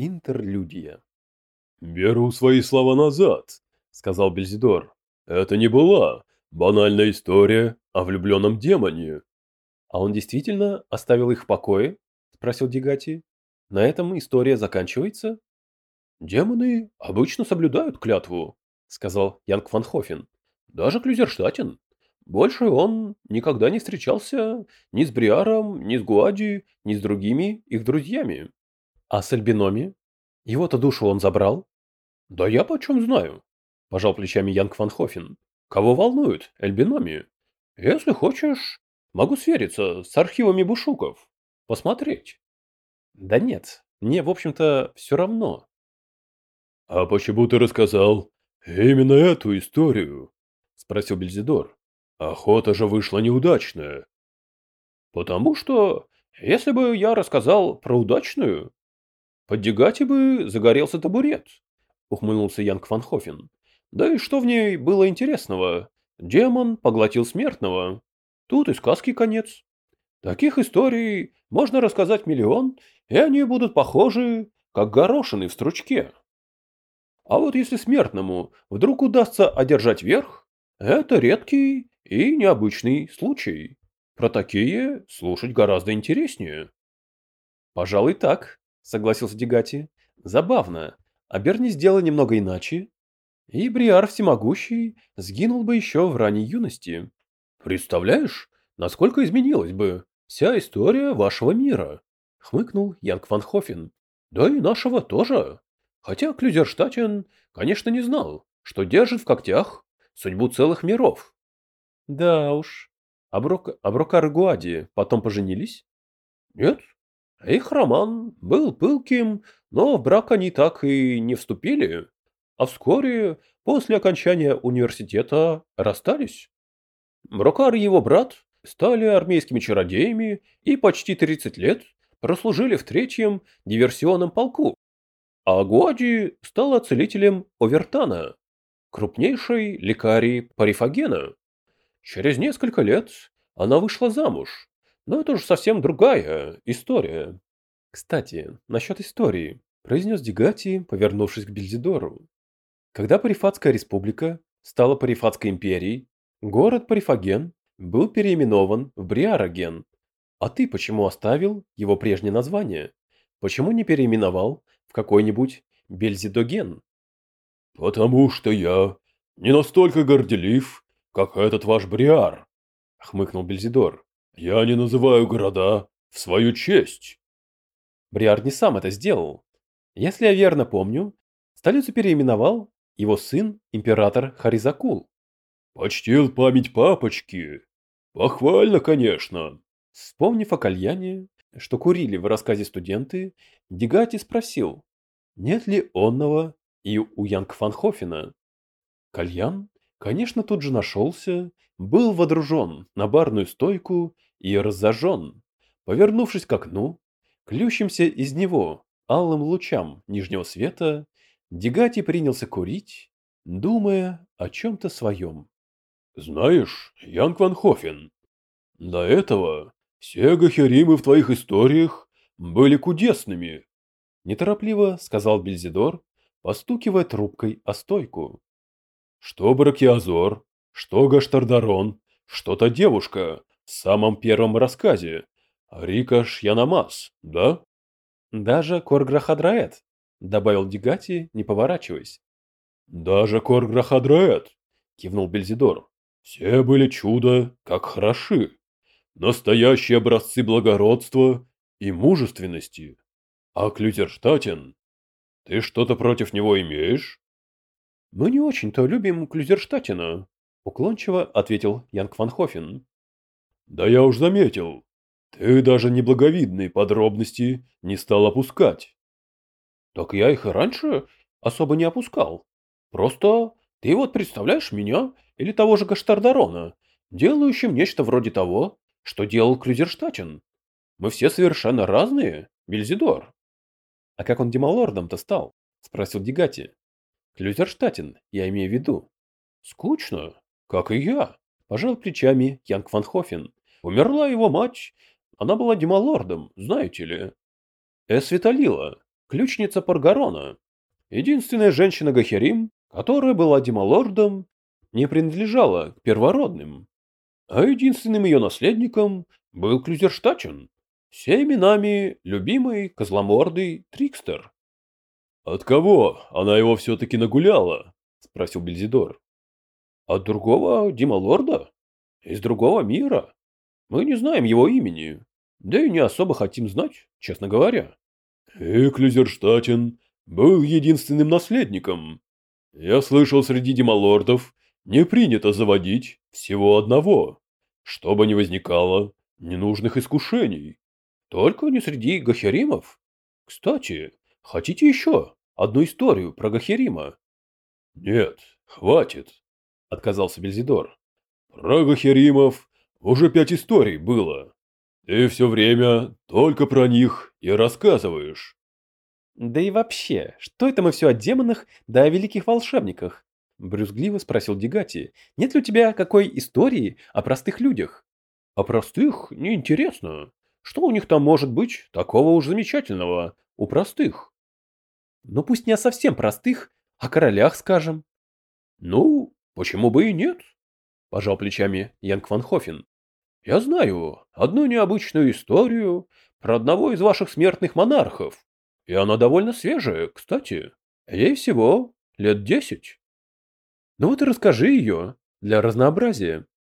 Интерлюдия. «Беру свои слова назад», — сказал Бельзидор. «Это не была банальная история о влюбленном демоне». «А он действительно оставил их в покое?» — спросил Дигати. «На этом история заканчивается?» «Демоны обычно соблюдают клятву», — сказал Янг Ван Хофен. «Даже Клюзерштатен. Больше он никогда не встречался ни с Бриаром, ни с Гуади, ни с другими их друзьями. А с Альбиноми? Его-то душу он забрал? Да я почем знаю, пожал плечами Янг Ван Хофен. Кого волнует Альбиноми? Если хочешь, могу свериться с архивами Бушуков. Посмотреть. Да нет, мне, в общем-то, все равно. А почему ты рассказал именно эту историю? Спросил Бельзидор. Охота же вышла неудачная. Потому что, если бы я рассказал про удачную, под Дегати бы загорелся табурет, ухмыльнулся Янг Ван Хофен. Да и что в ней было интересного? Демон поглотил смертного. Тут и сказки конец. Таких историй можно рассказать миллион, и они будут похожи, как горошины в стручке. А вот если смертному вдруг удастся одержать верх, это редкий и необычный случай. Про такие слушать гораздо интереснее. Пожалуй, так, согласился Дегати. Забавно. А Берни сделал немного иначе. И Бриар Всемогущий сгинул бы еще в ранней юности. Представляешь, насколько изменилась бы вся история вашего мира? Хмыкнул Янг Ван Хофен. Да и нашего тоже. Хотя Клюзерштатен, конечно, не знал, что держит в когтях судьбу целых миров. Да уж. А, Брок... а Брокар и Гуади потом поженились? Нет. Их роман был пылким, но в брак они так и не вступили. А вскоре, после окончания университета, расстались. Брокар и его брат стали армейскими чародеями и почти 30 лет прослужили в третьем диверсионном полку. А Гуади стала целителем Овертана, крупнейшей лекарии Парифагена. Через несколько лет она вышла замуж. Но это уже совсем другая история. Кстати, насчет истории, произнес Дегати, повернувшись к Бельзидору. Когда Парифатская республика стала Парифатской империей, город Парифаген был переименован в Бриароген. А ты почему оставил его прежнее название? Почему не переименовал в какой-нибудь Бельзидоген? Потому что я не настолько горделив, как этот ваш Бриар, — хмыкнул Бельзидор. — Я не называю города в свою честь. Бриар не сам это сделал. Если я верно помню, столицу переименовал его сын, император Харизакул. Почтил память папочки. Похвально, конечно. Вспомнив о кальяне, что курили в рассказе студенты, Дегати спросил, нет ли онного и у Янг Фанхофена. Кальян Конечно, тут же нашелся, был водружен на барную стойку и разожжен. Повернувшись к окну, клющимся из него алым лучам нижнего света, Дегати принялся курить, думая о чем-то своем. «Знаешь, Янг Ван Хофен, до этого все гахеримы в твоих историях были кудесными», неторопливо сказал Бельзидор, постукивая трубкой о стойку. Что Бракиазор, что Гаштардарон, что та девушка в самом первом рассказе. Рика Шьянамас, да? Даже Корграхадраэт, добавил Дигати, не поворачиваясь. Даже Корграхадраэт, кивнул Бельзидор. Все были чудо, как хороши. Настоящие образцы благородства и мужественности. А Клютерштатен, ты что-то против него имеешь? «Мы не очень-то любим Клюзерштатена», — уклончиво ответил Янг Ван Хофен. «Да я уж заметил. Ты даже неблаговидные подробности не стал опускать». «Так я их и раньше особо не опускал. Просто ты вот представляешь меня или того же Гаштардарона, делающим нечто вроде того, что делал Клюзерштатен. Мы все совершенно разные, Бельзидор». «А как он демалордом-то стал?» — спросил Дигати. Клюзерштатен, я имею в виду. Скучно, как и я, пожал плечами Янг Ван Хофен. Умерла его мать, она была демалордом, знаете ли. Эсвиталила, ключница Паргарона, единственная женщина Гахерим, которая была демалордом, не принадлежала к первородным, а единственным ее наследником был Клюзерштачен, всеми нами любимый козломордый Трикстер. «От кого она его все-таки нагуляла?» – спросил Бельзидор. «От другого Дималорда? Из другого мира. Мы не знаем его имени, да и не особо хотим знать, честно говоря». «И Клюзерштатен был единственным наследником. Я слышал, среди Дималордов не принято заводить всего одного, чтобы не возникало ненужных искушений. Только не среди гахеримов. Кстати, хотите еще одну историю про Гахерима? Нет, хватит, отказался Бельзидор. Про Гахеримов уже пять историй было. Ты все время только про них и рассказываешь. Да и вообще, что это мы все о демонах да о великих волшебниках? Брюзгливо спросил Дегати. Нет ли у тебя какой истории о простых людях? О простых неинтересно. Что у них там может быть такого уж замечательного у простых? Ну пусть не о совсем простых, о королях, скажем. Ну, почему бы и нет? Пожал плечами Янг Ван Хофен. Я знаю одну необычную историю про одного из ваших смертных монархов. И она довольно свежая, кстати. Ей всего лет десять. Ну вот и расскажи ее, для разнообразия.